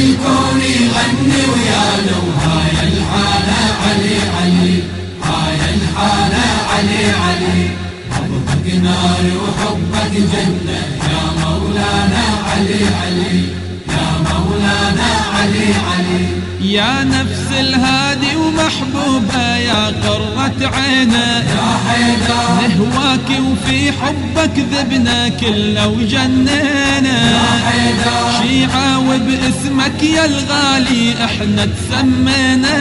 الكون يغني ويانا وهاي الحالة علي علي هاي الحالة علي علي حبك نار وحبك جنة يا مولانا علي علي يا مولانا علي علي يا نفس الهادي ومحبوبة يا قرة عينا يا حيدر نهواك وفي حبك ذبنا كلنا وجنينا. يا حيدر وباسمك يا الغالي إحنا تسمينا.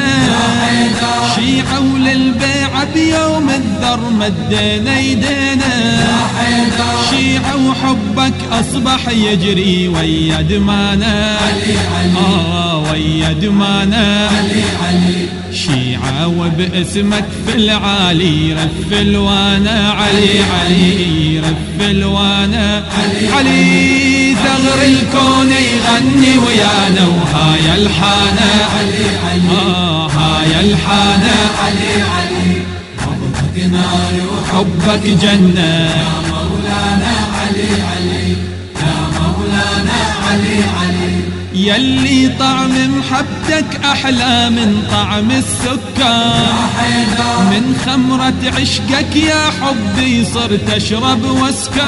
شيعة وللبيعة بيوم الذر مدينا يدينا. شيعة وحبك أصبح يجري ويا دمانا علي علي آه ويا دمانا علي علي شيعة وباسمك في العالي رف الوانا. علي علي رف الوانا. علي. ثغر الكون يغني ويانا وهاي الحانة علي علي. آه هاي الحانة علي علي. حبك نار وحب حبك جنة. يا مولانا علي علي. يا مولانا علي علي. يلي طعم محبتك أحلى من طعم السكر. من خمرة عشقك يا حبي صرت أشرب واسكر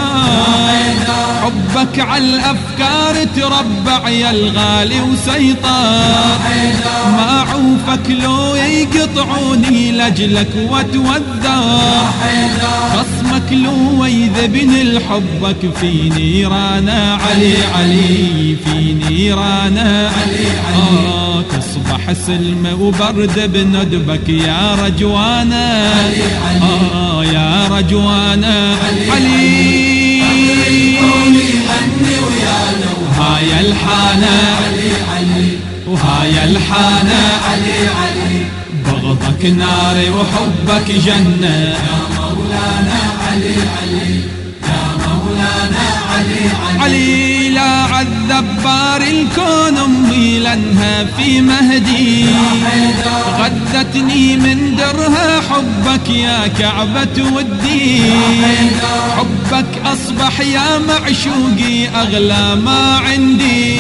حبك على الأفكار تربع يا الغالي وسيطر. ما عوفك لو يقطعوني لجلك وأتوذر. حيدر خصمك لو يذبن الحبك في نيرانا علي علي في نيرانا. علي علي آه تصبح سلم وبرد بندبك يا رجوانا. علي علي آه يا رجوانا. علي. ويانا وهاي الحانة. علي علي وهاي الحانة. علي علي بغضك نار وحبك جنة. يا مولانا. علي علي يا مولانا علي علي لا عذب بار الكون امي لانها في مهدي غدتني من درها حبك يا كعبة ودي حبك أصبح يا معشوقي أغلى ما عندي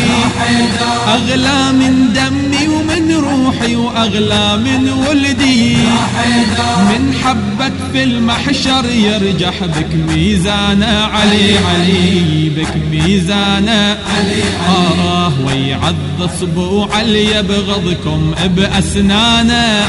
أغلى من دمي ومن روحي وأغلى من ولدي من حبك في المحشر يرجح بك ميزانا علي علي بك ميزانا علي آه ويعض صبوع اللي يبغضكم بأسنانه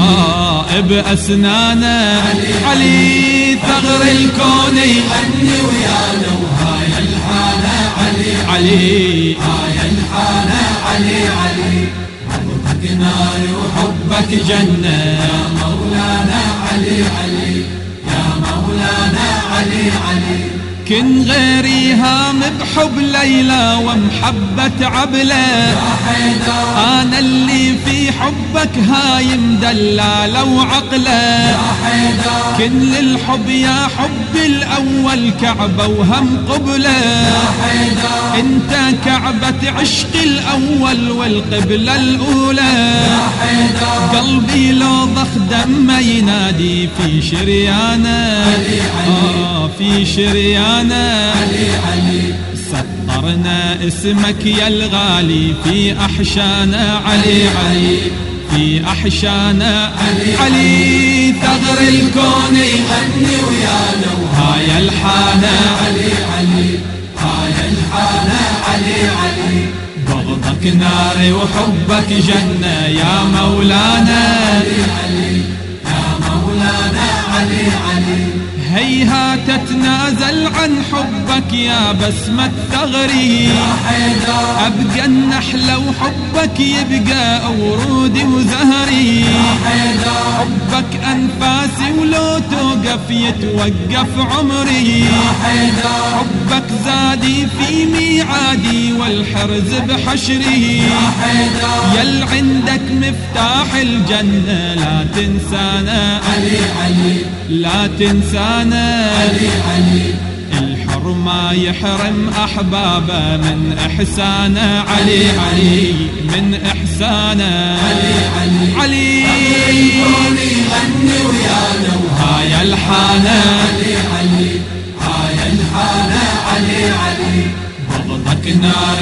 آه بأسنانه علي ثغر الكون غني ويانا وهاي الحالة. علي علي هاي الحالة. علي علي. حبك نار وحبك حبك جنة. يا مولانا علي علي. يا مولانا علي علي. كن غيري هام بحب ليلى ومحبة عبلة. أنا اللي في حبك هايم دلالة وعقلة كن للحب يا حب الأول كعبة وهم قبلة. أنت كعبة عشق الأول والقبلة الأولى. قلبي لو ينادي في شريانة. علي علي. آه في شريانة. علي علي. سطرنا اسمك يا الغالي في أحشانا. علي علي في أحشانا. علي ثغر الكون غني ويانا وهاي هاي الحانة. علي علي. هاي الحالة علي علي. بغضك نار وحبك جنة يا مولانا. علي علي. يا مولانا علي علي. هيهات تتنازل عن حبك يا بسمة ثغري يا حيدر. أبقى النحلة وحبك يبقى ورودي وزهري يا حيدر. حبك أنفاسي ولو توقف يتوقف عمري. يا حيدر. حبك زادي في ميعادي والحرز بحشري. يا حيدر. يل عندك مفتاح الجنة لا تنسانا. علي علي. لا تنسانا. علي علي. الحر ما يحرم أحبابه من إحسانه علي علي. من إحسانه علي علي. علي. يغني ويانا هاي الحانة. علي علي هاي الحالة علي علي بغضك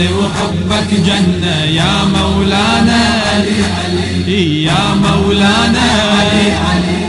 نار وحبك جنة يا مولانا علي علي يا مولانا علي علي.